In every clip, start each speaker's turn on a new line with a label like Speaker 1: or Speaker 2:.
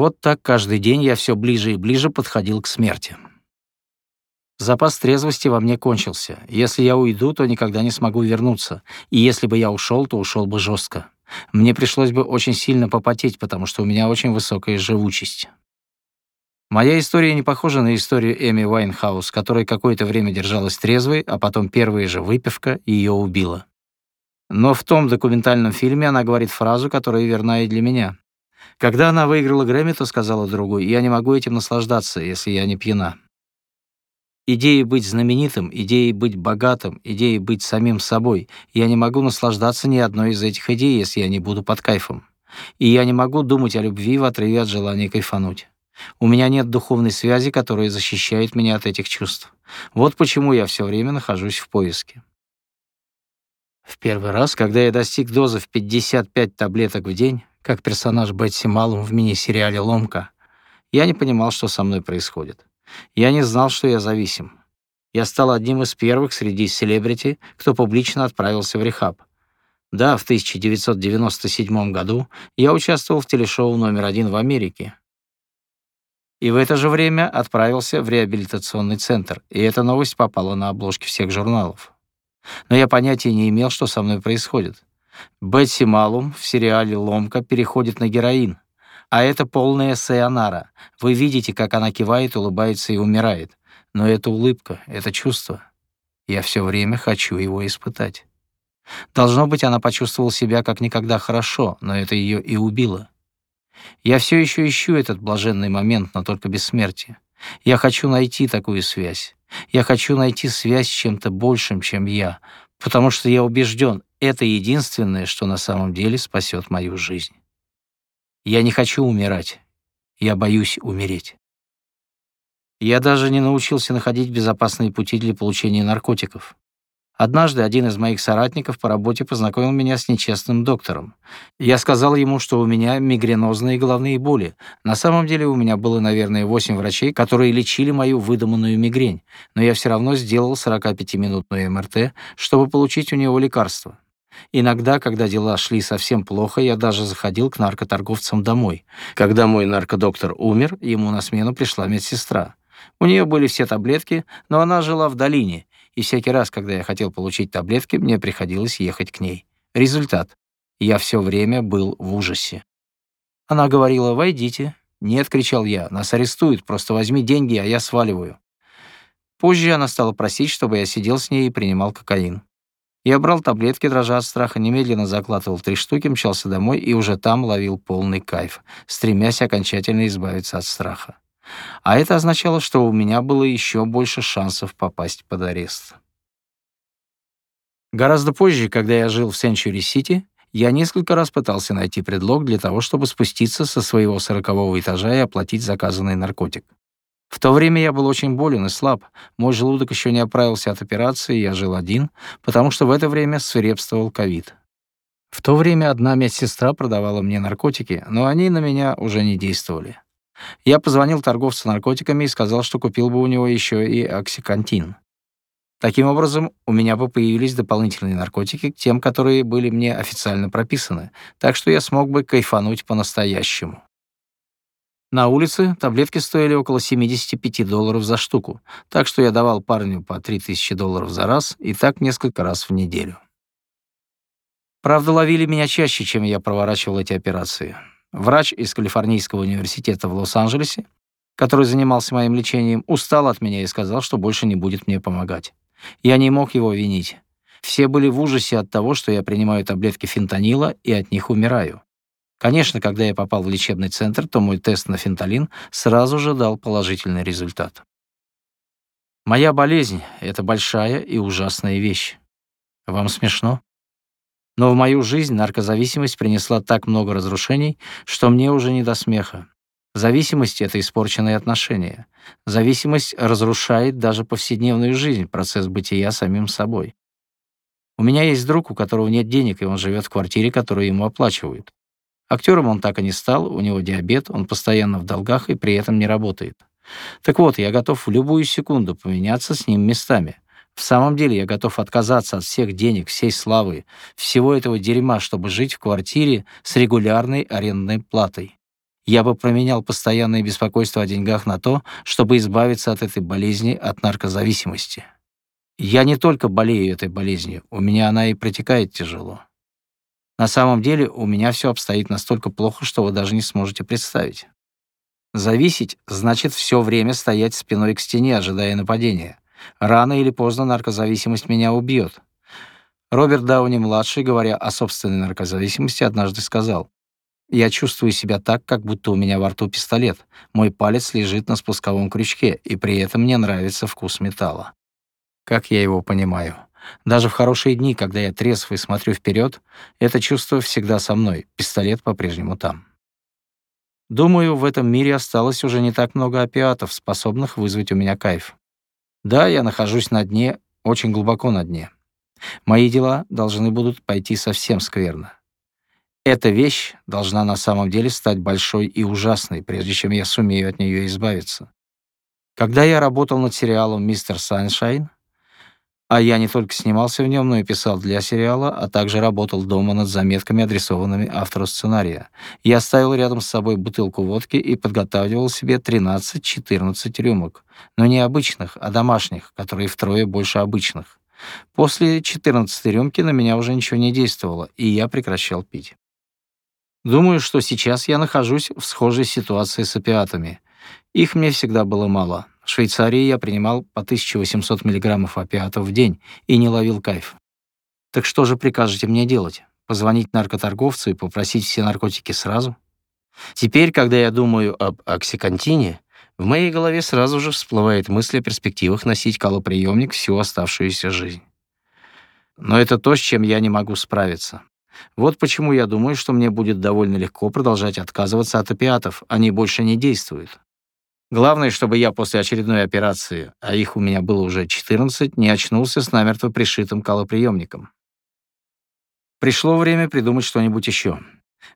Speaker 1: Вот так каждый день я все ближе и ближе подходил к смерти. Запас трезвости во мне кончился. Если я уйду, то никогда не смогу вернуться. И если бы я ушел, то ушел бы жестко. Мне пришлось бы очень сильно попотеть, потому что у меня очень высокая живучесть. Моя история не похожа на историю Эми Уайнхаус, которая какое-то время держалась трезвой, а потом первая же выпивка ее убила. Но в том документальном фильме она говорит фразу, которая верна и для меня. Когда она выиграла Грэмми, то сказала другу, «Я не могу этим наслаждаться, если я не пьяна». Идеей быть знаменитым, идеей быть богатым, идеей быть самим собой. Я не могу наслаждаться ни одной из этих идей, если я не буду под кайфом. И я не могу думать о любви в отрыве от желания кайфануть. У меня нет духовной связи, которая защищает меня от этих чувств. Вот почему я все время нахожусь в поиске. В первый раз, когда я достиг дозы в 55 таблеток в день, как персонаж Бетси Малум в мини-сериале «Ломка», я не понимал, что со мной происходит. Я не знал, что я зависим. Я стал одним из первых среди селебрити, кто публично отправился в рехаб. Да, в 1997 году я участвовал в телешоу номер один в Америке. И в это же время отправился в реабилитационный центр, и эта новость попала на обложки всех журналов. Но я понятия не имел, что со мной происходит. Бетси Малум в сериале «Ломка» переходит на героин. А это полная сайонара. Вы видите, как она кивает, улыбается и умирает. Но это улыбка, это чувство. Я все время хочу его испытать. Должно быть, она почувствовала себя как никогда хорошо, но это ее и убило. Я все еще ищу этот блаженный момент, но только без смерти. Я хочу найти такую связь. Я хочу найти связь с чем-то большим, чем я, потому что я убежден, это единственное, что на самом деле спасет мою жизнь. Я не хочу умирать. Я боюсь умереть. Я даже не научился находить безопасные пути для получения наркотиков. Однажды один из моих соратников по работе познакомил меня с нечестным доктором. Я сказал ему, что у меня мигренозные головные боли. На самом деле у меня было, наверное, 8 врачей, которые лечили мою выдуманную мигрень, но я все равно сделал 45-минутную МРТ, чтобы получить у него лекарство. Иногда, когда дела шли совсем плохо, я даже заходил к наркоторговцам домой. Когда мой наркодоктор умер, ему на смену пришла медсестра. У нее были все таблетки, но она жила в долине, и всякий раз, когда я хотел получить таблетки, мне приходилось ехать к ней. Результат. Я все время был в ужасе. Она говорила «Войдите». «Нет», — кричал я, — «нас арестуют, просто возьми деньги, а я сваливаю». Позже она стала просить, чтобы я сидел с ней и принимал кокаин. Я брал таблетки, дрожа от страха, немедленно закладывал три штуки, мчался домой и уже там ловил полный кайф, стремясь окончательно избавиться от страха. А это означало, что у меня было еще больше шансов попасть под арест. Гораздо позже, когда я жил в Сенчури-Сити, я несколько раз пытался найти предлог для того, чтобы спуститься со своего сорокового этажа и оплатить заказанный наркотик. В то время я был очень болен и слаб. Мой желудок еще не оправился от операции, я жил один, потому что в это время свирепствовал ковид. В то время одна медсестра продавала мне наркотики, но они на меня уже не действовали. Я позвонил торговцу наркотиками и сказал, что купил бы у него еще и оксиконтин. Таким образом, у меня бы появились дополнительные наркотики к тем, которые были мне официально прописаны, так что я смог бы кайфануть по-настоящему. На улице таблетки стоили около 75 долларов за штуку, так что я давал парню по 3000 долларов за раз и так несколько раз в неделю. Правда, ловили меня чаще, чем я проворачивал эти операции. Врач из Калифорнийского университета в Лос-Анджелесе, который занимался моим лечением, устал от меня и сказал, что больше не будет мне помогать. Я не мог его винить. Все были в ужасе от того, что я принимаю таблетки фентанила и от них умираю. Конечно, когда я попал в лечебный центр, то мой тест на фенталин сразу же дал положительный результат. Моя болезнь — это большая и ужасная вещь. Вам смешно? Но в мою жизнь наркозависимость принесла так много разрушений, что мне уже не до смеха. Зависимость — это испорченные отношения. Зависимость разрушает даже повседневную жизнь, процесс бытия самим собой. У меня есть друг, у которого нет денег, и он живет в квартире, которую ему оплачивают. Актером он так и не стал, у него диабет, он постоянно в долгах и при этом не работает. Так вот, я готов в любую секунду поменяться с ним местами. В самом деле я готов отказаться от всех денег, всей славы, всего этого дерьма, чтобы жить в квартире с регулярной арендной платой. я бы променял постоянное беспокойство о деньгах на то, чтобы избавиться от этой болезни, от наркозависимости. Я не только болею этой болезнью, у меня она и протекает тяжело. На самом деле у меня все обстоит настолько плохо, что вы даже не сможете представить. Зависеть значит все время стоять спиной к стене, ожидая нападения. Рано или поздно наркозависимость меня убьет. Роберт Дауни-младший, говоря о собственной наркозависимости, однажды сказал, «Я чувствую себя так, как будто у меня во рту пистолет. Мой палец лежит на спусковом крючке, и при этом мне нравится вкус металла». Как я его понимаю. Даже в хорошие дни, когда я трезв и смотрю вперед, это чувство всегда со мной, пистолет по-прежнему там. Думаю, в этом мире осталось уже не так много опиатов, способных вызвать у меня кайф. Да, я нахожусь на дне, очень глубоко на дне. Мои дела должны будут пойти совсем скверно. Эта вещь должна на самом деле стать большой и ужасной, прежде чем я сумею от нее избавиться. Когда я работал над сериалом «Мистер Саншайн», а я не только снимался в нем, но и писал для сериала, а также работал дома над заметками, адресованными автору сценария. Я ставил рядом с собой бутылку водки и подготавливал себе 13-14 рюмок. Но не обычных, а домашних, которые втрое больше обычных. После 14 рюмки на меня уже ничего не действовало, и я прекращал пить. Думаю, что сейчас я нахожусь в схожей ситуации с опиатами. Их мне всегда было мало. В Швейцарии я принимал по 1800 мг опиатов в день и не ловил кайф. Так что же прикажете мне делать? Позвонить наркоторговцу и попросить все наркотики сразу? Теперь, когда я думаю об оксикантине, в моей голове сразу же всплывает мысль о перспективах носить колоприемник всю оставшуюся жизнь. Но это то, с чем я не могу справиться. Вот почему я думаю, что мне будет довольно легко продолжать отказываться от опиатов, они больше не действуют. Главное, чтобы я после очередной операции, а их у меня было уже 14, не очнулся с намертво пришитым колоприемником. Пришло время придумать что-нибудь еще.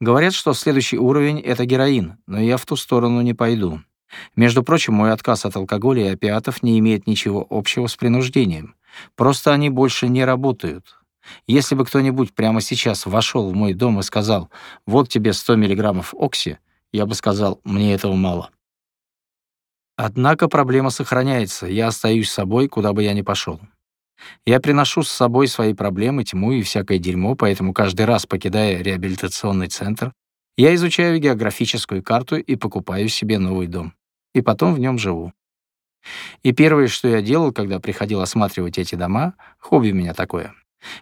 Speaker 1: Говорят, что следующий уровень — это героин, но я в ту сторону не пойду. Между прочим, мой отказ от алкоголя и опиатов не имеет ничего общего с принуждением. Просто они больше не работают. Если бы кто-нибудь прямо сейчас вошел в мой дом и сказал «Вот тебе 100 миллиграммов окси», я бы сказал «Мне этого мало». Однако проблема сохраняется, я остаюсь собой, куда бы я ни пошел. Я приношу с собой свои проблемы, тьму и всякое дерьмо, поэтому каждый раз, покидая реабилитационный центр, я изучаю географическую карту и покупаю себе новый дом. И потом в нем живу. И первое, что я делал, когда приходил осматривать эти дома, хобби у меня такое.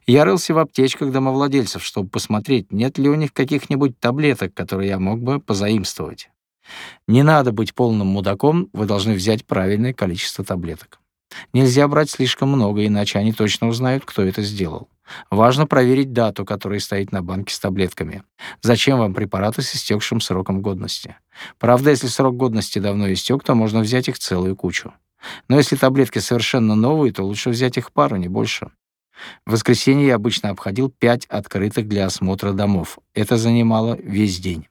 Speaker 1: Я рылся в аптечках домовладельцев, чтобы посмотреть, нет ли у них каких-нибудь таблеток, которые я мог бы позаимствовать. Не надо быть полным мудаком, вы должны взять правильное количество таблеток. Нельзя брать слишком много, иначе они точно узнают, кто это сделал. Важно проверить дату, которая стоит на банке с таблетками. Зачем вам препараты с истекшим сроком годности? Правда, если срок годности давно истек, то можно взять их целую кучу. Но если таблетки совершенно новые, то лучше взять их пару, не больше. В воскресенье я обычно обходил пять открытых для осмотра домов. Это занимало весь день.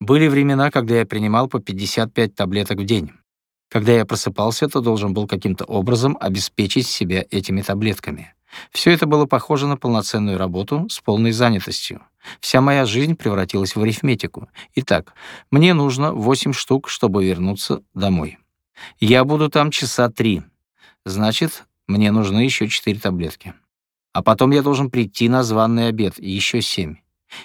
Speaker 1: Были времена, когда я принимал по 55 таблеток в день. Когда я просыпался, то должен был каким-то образом обеспечить себя этими таблетками. Все это было похоже на полноценную работу с полной занятостью. Вся моя жизнь превратилась в арифметику. Итак, мне нужно 8 штук, чтобы вернуться домой. Я буду там часа три. Значит, мне нужны еще 4 таблетки. А потом я должен прийти на званый обед, еще 7.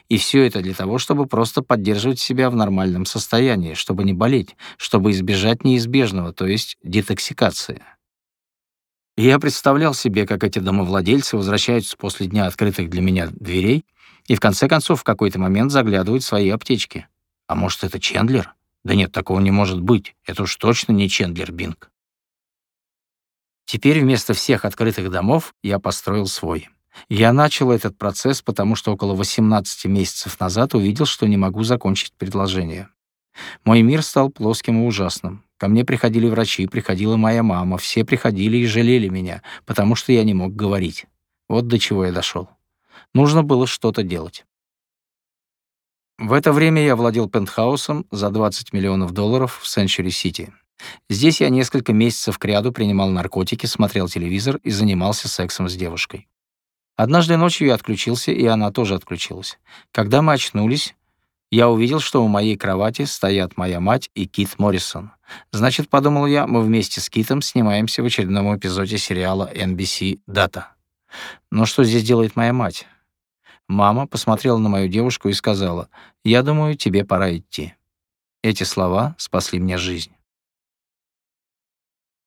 Speaker 1: И все это для того, чтобы просто поддерживать себя в нормальном состоянии, чтобы не болеть, чтобы избежать неизбежного, то есть детоксикации. Я представлял себе, как эти домовладельцы возвращаются после дня открытых для меня дверей и в конце концов в какой-то момент заглядывают в свои аптечки. А может, это Чендлер? Да нет, такого не может быть. Это уж точно не Чендлер Бинг. Теперь вместо всех открытых домов я построил свой. Я начал этот процесс, потому что около 18 месяцев назад увидел, что не могу закончить предложение. Мой мир стал плоским и ужасным. Ко мне приходили врачи, приходила моя мама, все приходили и жалели меня, потому что я не мог говорить. Вот до чего я дошел. Нужно было что-то делать. В это время я владел пентхаусом за 20 миллионов долларов в Сенчури-Сити. Здесь я несколько месяцев кряду принимал наркотики, смотрел телевизор и занимался сексом с девушкой. Однажды ночью я отключился, и она тоже отключилась. Когда мы очнулись, Я увидел, что у моей кровати стоят моя мать и Кит Моррисон. Значит, подумал я, мы вместе с Китом снимаемся в очередном эпизоде сериала NBC «Дата». Но что здесь делает моя мать? Мама посмотрела на мою девушку и сказала, «Я думаю, тебе пора идти». Эти слова спасли мне жизнь.